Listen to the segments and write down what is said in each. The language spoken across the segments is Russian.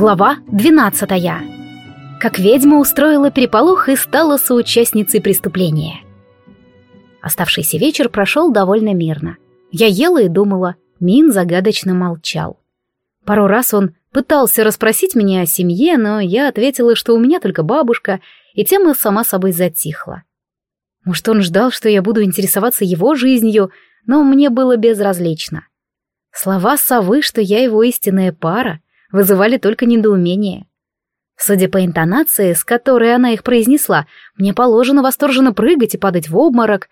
Глава 12 Как ведьма устроила переполох и стала соучастницей преступления. Оставшийся вечер прошел довольно мирно. Я ела и думала, Мин загадочно молчал. Пару раз он пытался расспросить меня о семье, но я ответила, что у меня только бабушка, и тема сама собой затихла. Может, он ждал, что я буду интересоваться его жизнью, но мне было безразлично. Слова совы, что я его истинная пара — вызывали только недоумение. Судя по интонации, с которой она их произнесла, мне положено восторженно прыгать и падать в обморок.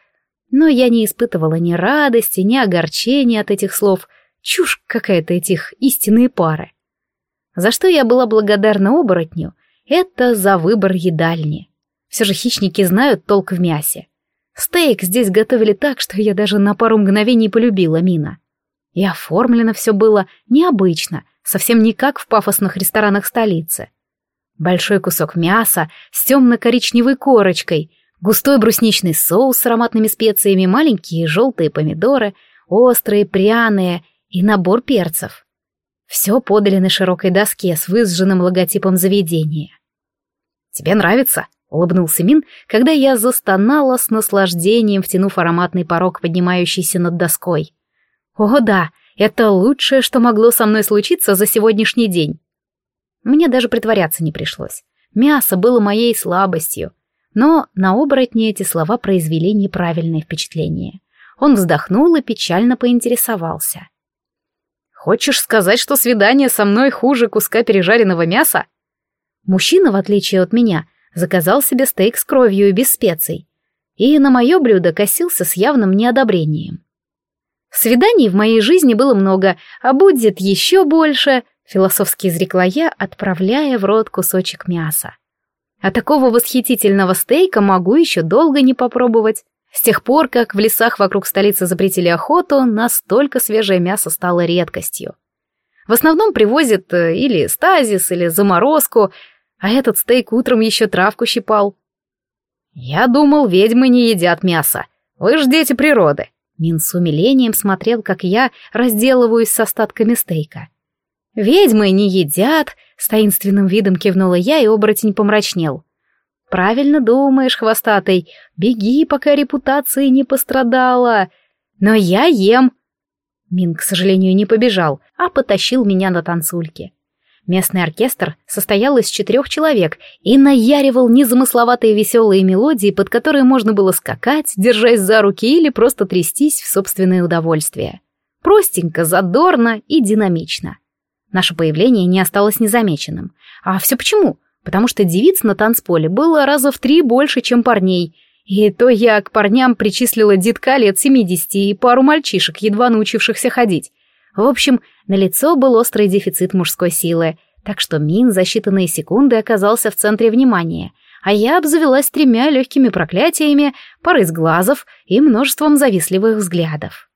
Но я не испытывала ни радости, ни огорчения от этих слов. Чушь какая-то этих истинные пары. За что я была благодарна оборотню, это за выбор едальни. Все же хищники знают толк в мясе. Стейк здесь готовили так, что я даже на пару мгновений полюбила Мина. И оформлено все было необычно — совсем не как в пафосных ресторанах столицы. Большой кусок мяса с темно-коричневой корочкой, густой брусничный соус с ароматными специями, маленькие желтые помидоры, острые, пряные и набор перцев. Все подали на широкой доске с выжженным логотипом заведения. «Тебе нравится?» — улыбнулся Мин, когда я застонала с наслаждением, втянув ароматный порог, поднимающийся над доской. «О, да!» Это лучшее, что могло со мной случиться за сегодняшний день. Мне даже притворяться не пришлось. Мясо было моей слабостью. Но на оборотне эти слова произвели неправильное впечатление. Он вздохнул и печально поинтересовался. «Хочешь сказать, что свидание со мной хуже куска пережаренного мяса?» Мужчина, в отличие от меня, заказал себе стейк с кровью и без специй. И на мое блюдо косился с явным неодобрением. Свиданий в моей жизни было много, а будет еще больше, философски изрекла я, отправляя в рот кусочек мяса. А такого восхитительного стейка могу еще долго не попробовать. С тех пор, как в лесах вокруг столицы запретили охоту, настолько свежее мясо стало редкостью. В основном привозят э, или стазис, или заморозку, а этот стейк утром еще травку щипал. Я думал, ведьмы не едят мясо. Вы ж дети природы. Мин с умилением смотрел, как я разделываюсь с остатками стейка. «Ведьмы не едят!» — с таинственным видом кивнула я, и оборотень помрачнел. «Правильно думаешь, хвостатый, беги, пока репутация не пострадала. Но я ем!» Мин, к сожалению, не побежал, а потащил меня на танцульке. Местный оркестр состоял из четырех человек и наяривал незамысловатые веселые мелодии, под которые можно было скакать, держась за руки или просто трястись в собственное удовольствие. Простенько, задорно и динамично. Наше появление не осталось незамеченным. А все почему? Потому что девиц на танцполе было раза в три больше, чем парней. И то я к парням причислила детка лет 70 и пару мальчишек, едва научившихся ходить. В общем, на лицо был острый дефицит мужской силы, так что Мин за считанные секунды оказался в центре внимания, а я обзавелась тремя легкими проклятиями, парой сглазов и множеством завистливых взглядов.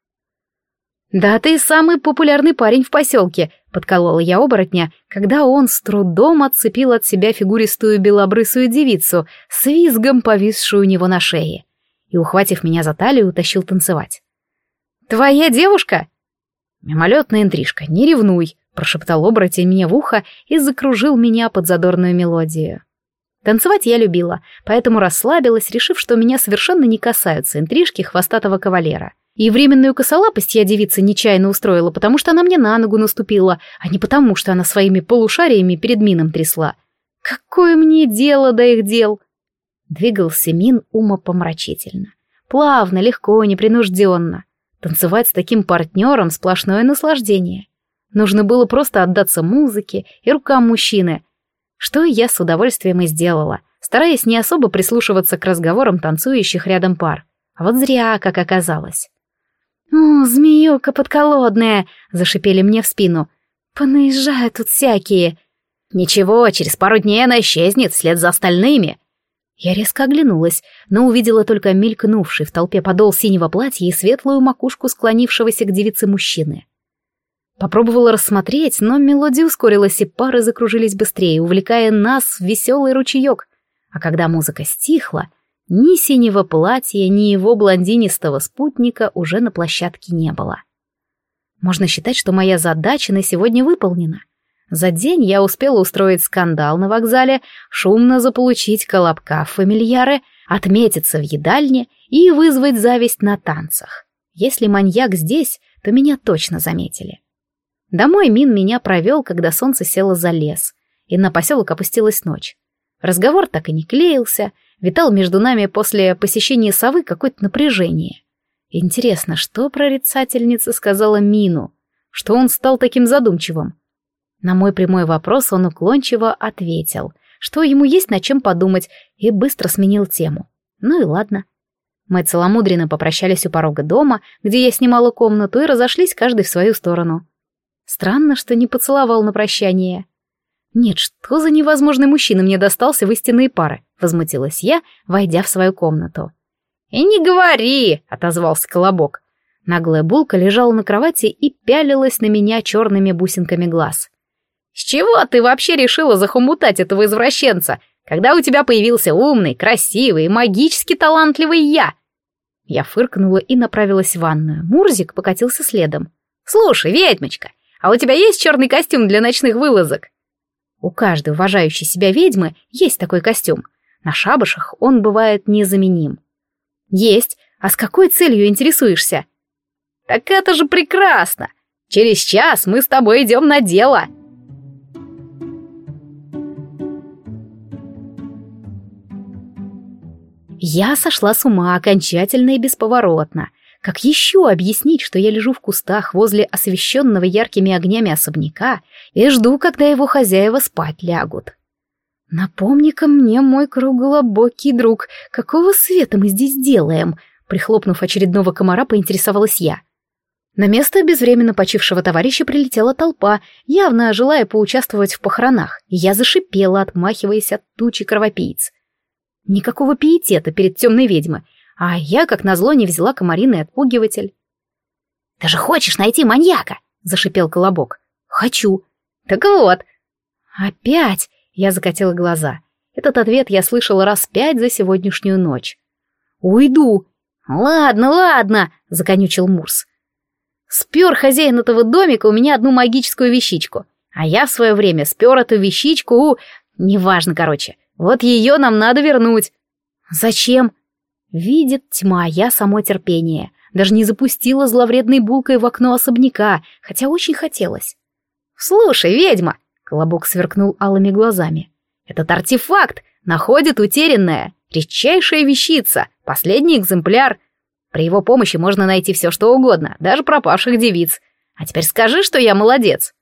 «Да ты самый популярный парень в поселке», — подколола я оборотня, когда он с трудом отцепил от себя фигуристую белобрысую девицу с визгом, повисшую у него на шее, и, ухватив меня за талию, утащил танцевать. «Твоя девушка?» Мимолетная интрижка, не ревнуй, прошептал оборотень мне в ухо и закружил меня под задорную мелодию. Танцевать я любила, поэтому расслабилась, решив, что меня совершенно не касаются интрижки хвостатого кавалера. И временную косолапость я девице нечаянно устроила, потому что она мне на ногу наступила, а не потому, что она своими полушариями перед Мином трясла. Какое мне дело до их дел? Двигался Мин умопомрачительно. Плавно, легко, непринужденно. Танцевать с таким партнером — сплошное наслаждение. Нужно было просто отдаться музыке и рукам мужчины, что я с удовольствием и сделала, стараясь не особо прислушиваться к разговорам танцующих рядом пар. А вот зря, как оказалось. «Ну, змеюка подколодная!» — зашипели мне в спину. «Понаезжают тут всякие!» «Ничего, через пару дней она исчезнет вслед за остальными!» Я резко оглянулась, но увидела только мелькнувший в толпе подол синего платья и светлую макушку склонившегося к девице мужчины. Попробовала рассмотреть, но мелодия ускорилась, и пары закружились быстрее, увлекая нас в веселый ручеек. А когда музыка стихла, ни синего платья, ни его блондинистого спутника уже на площадке не было. Можно считать, что моя задача на сегодня выполнена. За день я успела устроить скандал на вокзале, шумно заполучить колобка в фамильяры, отметиться в едальне и вызвать зависть на танцах. Если маньяк здесь, то меня точно заметили. Домой Мин меня провел, когда солнце село за лес, и на поселок опустилась ночь. Разговор так и не клеился, витал между нами после посещения совы какое-то напряжение. Интересно, что прорицательница сказала Мину? Что он стал таким задумчивым? На мой прямой вопрос он уклончиво ответил, что ему есть над чем подумать, и быстро сменил тему. Ну и ладно. Мы целомудренно попрощались у порога дома, где я снимала комнату, и разошлись каждый в свою сторону. Странно, что не поцеловал на прощание. «Нет, что за невозможный мужчина мне достался в истинные пары?» — возмутилась я, войдя в свою комнату. «И не говори!» — отозвался Колобок. Наглая булка лежала на кровати и пялилась на меня черными бусинками глаз. С чего ты вообще решила захомутать этого извращенца, когда у тебя появился умный, красивый, и магически талантливый я? Я фыркнула и направилась в ванную. Мурзик покатился следом. Слушай, ведьмочка, а у тебя есть черный костюм для ночных вылазок? У каждой уважающей себя ведьмы есть такой костюм. На шабашах он бывает незаменим. Есть. А с какой целью интересуешься? Так это же прекрасно! Через час мы с тобой идем на дело!» Я сошла с ума окончательно и бесповоротно. Как еще объяснить, что я лежу в кустах возле освещенного яркими огнями особняка и жду, когда его хозяева спать лягут? «Напомни-ка мне, мой круглобокий друг, какого света мы здесь делаем?» Прихлопнув очередного комара, поинтересовалась я. На место безвременно почившего товарища прилетела толпа, явно желая поучаствовать в похоронах, и я зашипела, отмахиваясь от тучи кровопийц. Никакого пиетета перед темной ведьмой, а я, как назло, не взяла комариный отпугиватель. «Ты же хочешь найти маньяка!» — зашипел Колобок. «Хочу!» «Так вот!» «Опять!» — я закатила глаза. Этот ответ я слышала раз пять за сегодняшнюю ночь. «Уйду!» «Ладно, ладно!» — законючил Мурс. «Спер хозяин этого домика у меня одну магическую вещичку, а я в свое время спер эту вещичку у... Неважно, короче, вот ее нам надо вернуть. Зачем? Видит тьма, я само терпение. Даже не запустила зловредной булкой в окно особняка, хотя очень хотелось. Слушай, ведьма! Колобок сверкнул алыми глазами. Этот артефакт находит утерянное, редчайшая вещица, последний экземпляр. При его помощи можно найти все, что угодно, даже пропавших девиц. А теперь скажи, что я молодец.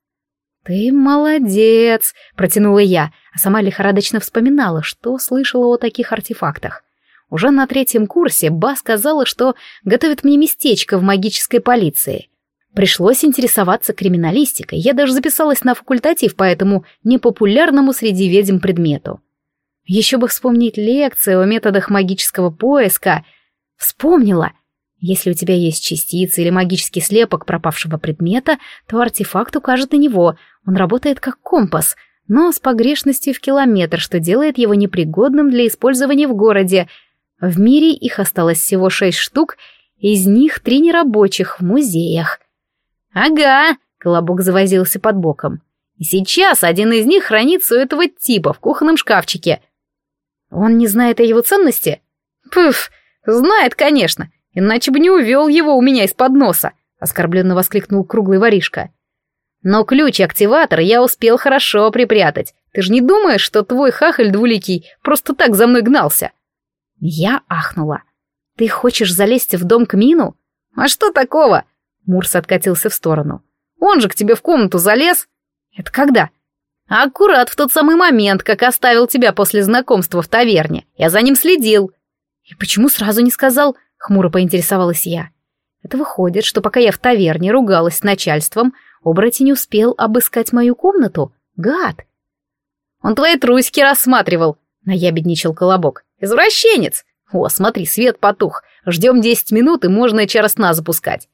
«Ты молодец!» — протянула я, а сама лихорадочно вспоминала, что слышала о таких артефактах. Уже на третьем курсе Ба сказала, что готовит мне местечко в магической полиции. Пришлось интересоваться криминалистикой, я даже записалась на факультатив по этому непопулярному среди ведьм предмету. Еще бы вспомнить лекции о методах магического поиска. Вспомнила, если у тебя есть частицы или магический слепок пропавшего предмета, то артефакт укажет на него. Он работает как компас, но с погрешностью в километр, что делает его непригодным для использования в городе. В мире их осталось всего шесть штук, из них три нерабочих в музеях. «Ага!» — Колобок завозился под боком. «И сейчас один из них хранится у этого типа в кухонном шкафчике». «Он не знает о его ценности?» «Пф, знает, конечно!» иначе бы не увел его у меня из-под носа», — оскорбленно воскликнул круглый воришка. «Но ключ и активатор я успел хорошо припрятать. Ты же не думаешь, что твой хахаль двуликий просто так за мной гнался?» Я ахнула. «Ты хочешь залезть в дом к Мину? А что такого?» Мурс откатился в сторону. «Он же к тебе в комнату залез!» «Это когда?» «Аккурат в тот самый момент, как оставил тебя после знакомства в таверне. Я за ним следил». «И почему сразу не сказал?» — хмуро поинтересовалась я. «Это выходит, что пока я в таверне ругалась с начальством, оборотень успел обыскать мою комнату? Гад!» «Он твои трусики рассматривал!» — наябедничал Колобок. «Извращенец! О, смотри, свет потух! Ждем десять минут, и можно через сна запускать!»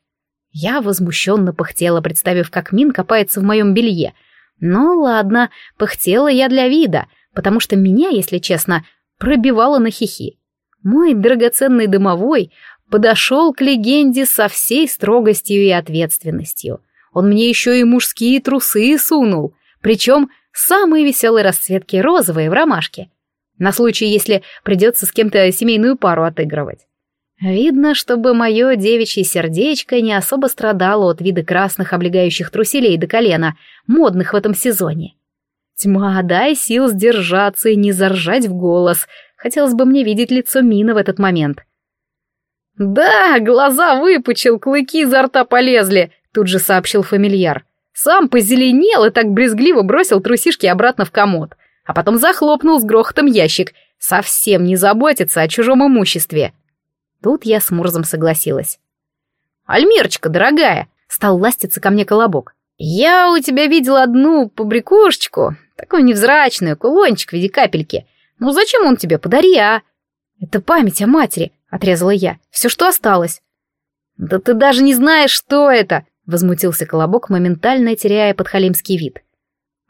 Я возмущенно пыхтела, представив, как Мин копается в моем белье. Ну ладно, пыхтела я для вида, потому что меня, если честно, пробивала на хихи. Мой драгоценный домовой подошел к легенде со всей строгостью и ответственностью. Он мне еще и мужские трусы сунул, причем самые веселые расцветки розовые в ромашке, на случай, если придется с кем-то семейную пару отыгрывать. Видно, чтобы мое девичье сердечко не особо страдало от вида красных облегающих труселей до колена, модных в этом сезоне. Тьма, дай сил сдержаться и не заржать в голос, Хотелось бы мне видеть лицо Мина в этот момент. «Да, глаза выпучил, клыки изо рта полезли», — тут же сообщил фамильяр. Сам позеленел и так брезгливо бросил трусишки обратно в комод, а потом захлопнул с грохотом ящик, совсем не заботится о чужом имуществе. Тут я с Мурзом согласилась. Альмерочка дорогая!» — стал ластиться ко мне колобок. «Я у тебя видел одну побрякушечку, такую невзрачную, кулончик в виде капельки. «Ну зачем он тебе? Подари, а!» «Это память о матери», — отрезала я. «Все, что осталось». «Да ты даже не знаешь, что это!» — возмутился Колобок, моментально теряя подхалимский вид.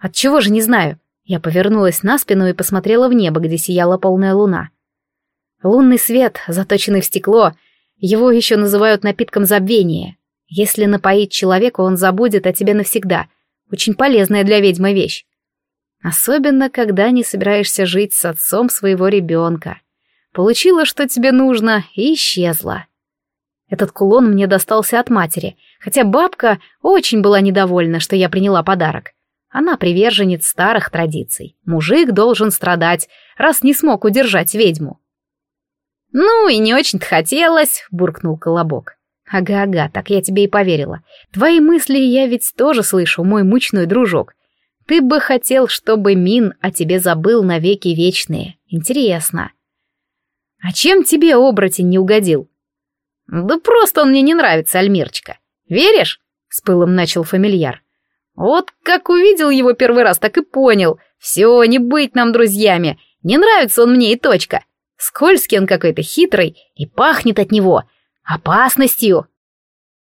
От чего же не знаю?» Я повернулась на спину и посмотрела в небо, где сияла полная луна. Лунный свет, заточенный в стекло, его еще называют напитком забвения. Если напоить человека, он забудет о тебе навсегда. Очень полезная для ведьмы вещь. Особенно, когда не собираешься жить с отцом своего ребенка. Получила, что тебе нужно, и исчезла. Этот кулон мне достался от матери, хотя бабка очень была недовольна, что я приняла подарок. Она приверженец старых традиций. Мужик должен страдать, раз не смог удержать ведьму. «Ну и не очень-то хотелось», — буркнул Колобок. «Ага-ага, так я тебе и поверила. Твои мысли я ведь тоже слышу, мой мучной дружок. Ты бы хотел, чтобы Мин о тебе забыл навеки вечные. Интересно. А чем тебе оборотень не угодил? Да просто он мне не нравится, Альмирочка. Веришь? С пылом начал фамильяр. Вот как увидел его первый раз, так и понял. Все, не быть нам друзьями. Не нравится он мне и точка. Скользкий он какой-то хитрый и пахнет от него. Опасностью.